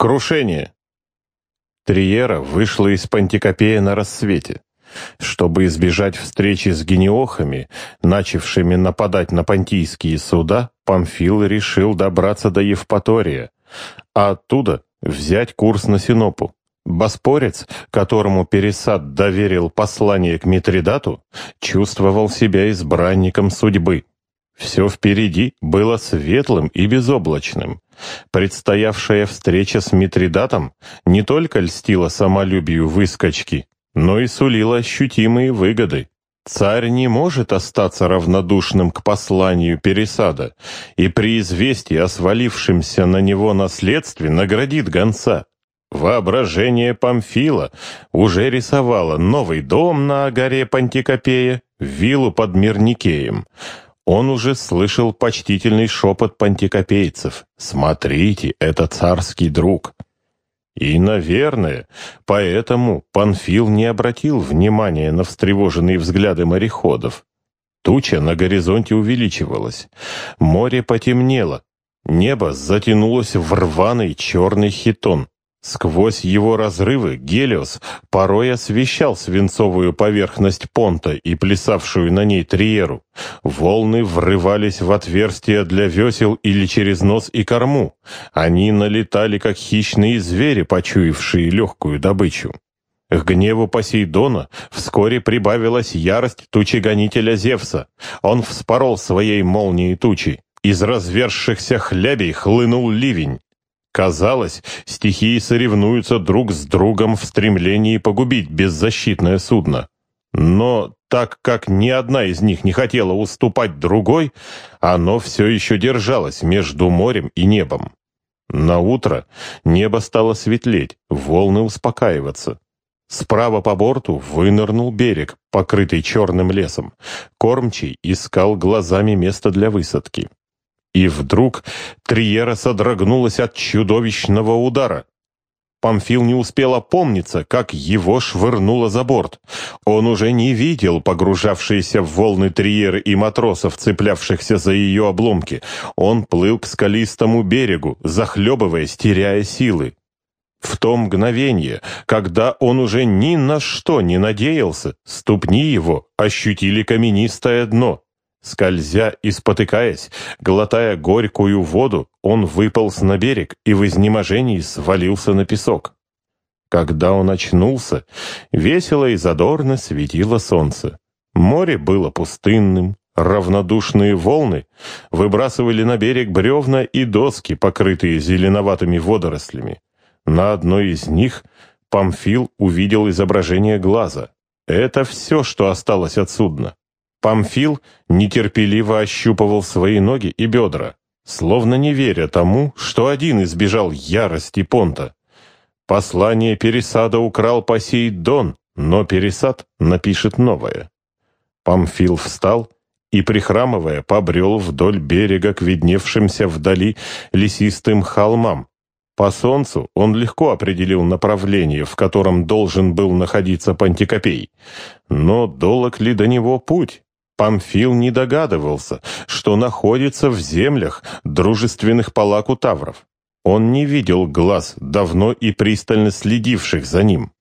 Крушение. Триера вышла из Пантикопея на рассвете. Чтобы избежать встречи с гениохами, начавшими нападать на понтийские суда, Памфил решил добраться до Евпатория, а оттуда взять курс на Синопу. Боспорец, которому Пересад доверил послание к Митридату, чувствовал себя избранником судьбы. Все впереди было светлым и безоблачным. Предстоявшая встреча с Митридатом не только льстила самолюбию выскочки, но и сулила ощутимые выгоды. Царь не может остаться равнодушным к посланию Пересада, и при известии о свалившемся на него наследстве наградит гонца. Воображение Памфила уже рисовало новый дом на горе Пантикопея, виллу под Мирникеем. Он уже слышал почтительный шепот пантикопейцев. «Смотрите, это царский друг». И, наверное, поэтому Панфил не обратил внимания на встревоженные взгляды мореходов. Туча на горизонте увеличивалась. Море потемнело. Небо затянулось в рваный черный хитон. Сквозь его разрывы Гелиос порой освещал свинцовую поверхность понта и плясавшую на ней триеру. Волны врывались в отверстия для весел или через нос и корму. Они налетали, как хищные звери, почуявшие легкую добычу. К гневу Посейдона вскоре прибавилась ярость тучегонителя Зевса. Он вспорол своей молнией тучи. Из разверзшихся хлябей хлынул ливень. Казалось, стихии соревнуются друг с другом в стремлении погубить беззащитное судно. Но так как ни одна из них не хотела уступать другой, оно все еще держалось между морем и небом. На утро небо стало светлеть, волны успокаиваться. Справа по борту вынырнул берег, покрытый черным лесом. Кормчий искал глазами место для высадки. И вдруг Триера содрогнулась от чудовищного удара. Памфил не успел опомниться, как его швырнуло за борт. Он уже не видел погружавшиеся в волны Триеры и матросов, цеплявшихся за ее обломки. Он плыл к скалистому берегу, захлебываясь, теряя силы. В то мгновение, когда он уже ни на что не надеялся, ступни его ощутили каменистое дно. Скользя и спотыкаясь, глотая горькую воду, он выполз на берег и в изнеможении свалился на песок. Когда он очнулся, весело и задорно светило солнце. Море было пустынным, равнодушные волны выбрасывали на берег бревна и доски, покрытые зеленоватыми водорослями. На одной из них Памфил увидел изображение глаза. Это все, что осталось от судна. Памфил нетерпеливо ощупывал свои ноги и бедра, словно не веря тому, что один избежал ярости понта. Послание Пересада украл Посейдон, но Пересад напишет новое. Памфил встал и, прихрамывая, побрел вдоль берега к видневшимся вдали лесистым холмам. По солнцу он легко определил направление, в котором должен был находиться Пантикопей. Но долог ли до него путь? Памфил не догадывался, что находится в землях, дружественных Палаку Тавров. Он не видел глаз, давно и пристально следивших за ним.